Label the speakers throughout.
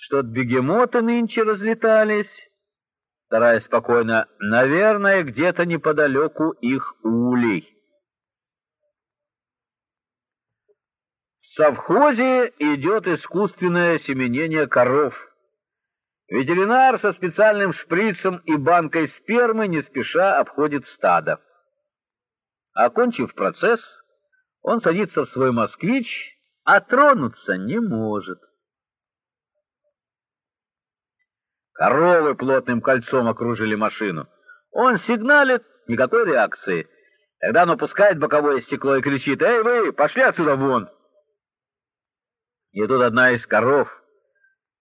Speaker 1: Что-то бегемоты нынче разлетались. Вторая спокойно. Наверное, где-то неподалеку их улей. В совхозе идет искусственное семенение коров. Ветеринар со специальным шприцем и банкой спермы не спеша обходит стадо. Окончив процесс, он садится в свой москвич, а тронуться не может. Коровы плотным кольцом окружили машину. Он сигналит, никакой реакции. Тогда он опускает боковое стекло и кричит, «Эй вы, пошли отсюда вон!» И тут одна из коров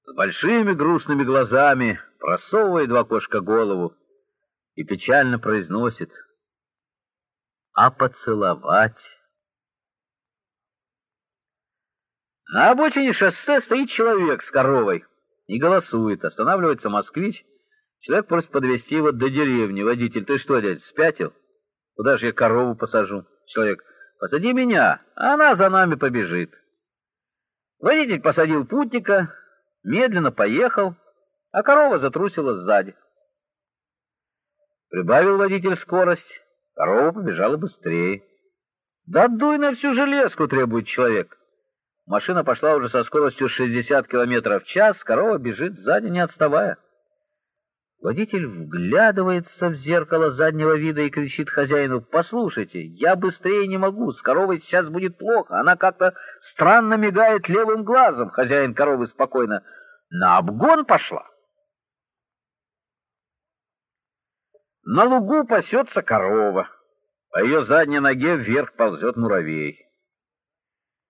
Speaker 1: с большими грустными глазами просовывает в окошко голову и печально произносит «А поцеловать?» На обочине шоссе стоит человек с коровой и голосует. Останавливается москвич. Человек просит подвести его до деревни. Водитель, ты что, дядь, спятил? Куда же я корову посажу? Человек, посади меня, а она за нами побежит. Водитель посадил путника, медленно поехал, а корова затрусила сзади. Прибавил водитель скорость, корова побежала быстрее. «Да дуй на всю железку!» — требует человек. Машина пошла уже со скоростью 60 км в час, корова бежит сзади, не отставая. Водитель вглядывается в зеркало заднего вида и кричит хозяину, «Послушайте, я быстрее не могу, с коровой сейчас будет плохо, она как-то странно мигает левым глазом». Хозяин коровы спокойно, «На обгон пошла». На лугу пасется корова, по ее задней ноге вверх ползет муравей.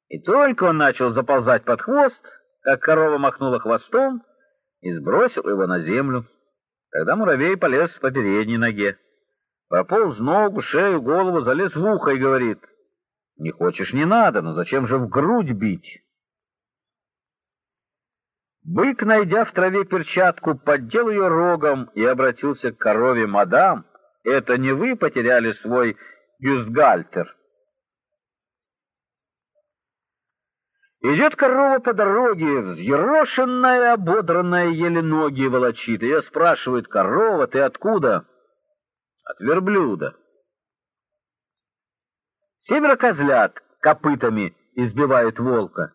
Speaker 1: И только он начал заползать под хвост, как корова махнула хвостом и сбросил его на землю. Тогда муравей полез по передней ноге. Прополз ногу, шею, голову, залез в ухо и говорит, «Не хочешь, не надо, но зачем же в грудь бить?» Бык, найдя в траве перчатку, поддел ее рогом и обратился к корове, «Мадам, это не вы потеряли свой бюстгальтер?» Идет корова по дороге, взъерошенная, ободранная, еле ноги волочит. Ее спрашивает корова, ты откуда? От верблюда. Семеро козлят копытами избивают волка.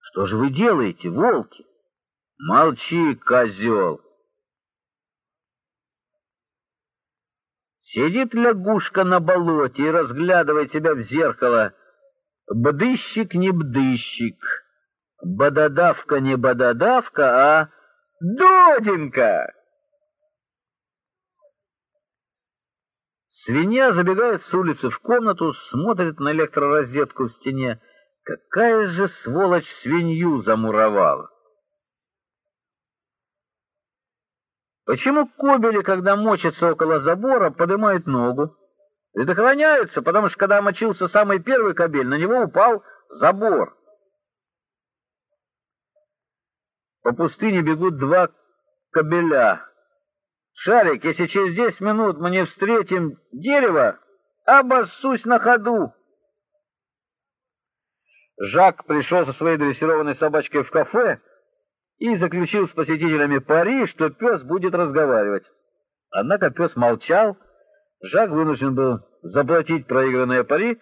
Speaker 1: Что же вы делаете, волки? Молчи, козел. Сидит лягушка на болоте и разглядывает себя в зеркало — Бдыщик не бдыщик, бододавка не бододавка, а доденька. Свинья забегает с улицы в комнату, смотрит на электророзетку в стене. Какая же сволочь свинью замуровала! Почему кобели, когда мочатся около забора, поднимают ногу? Предохраняются, потому что когда мочился самый первый кобель, на него упал забор. По пустыне бегут два кобеля. Шарик, если через десять минут мы не встретим дерево, обоссусь на ходу. Жак пришел со своей дрессированной собачкой в кафе и заключил с посетителями пари, что пес будет разговаривать. Однако пес молчал, Жак вынужден был заплатить проигранные пари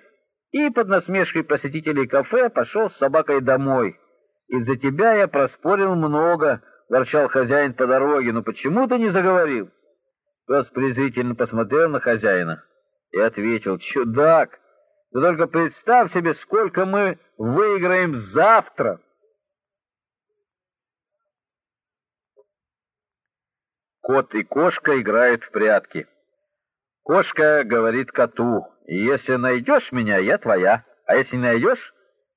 Speaker 1: и под насмешкой посетителей кафе пошел с собакой домой. «Из-за тебя я проспорил много», — ворчал хозяин по дороге. «Но почему ты не заговорил?» Пес презрительно посмотрел на хозяина и ответил, «Чудак, ты только представь себе, сколько мы выиграем завтра!» Кот и кошка играют в прятки. Кошка говорит коту, если найдешь меня, я твоя, а если не найдешь,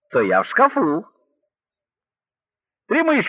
Speaker 1: то я в шкафу. Три мышки.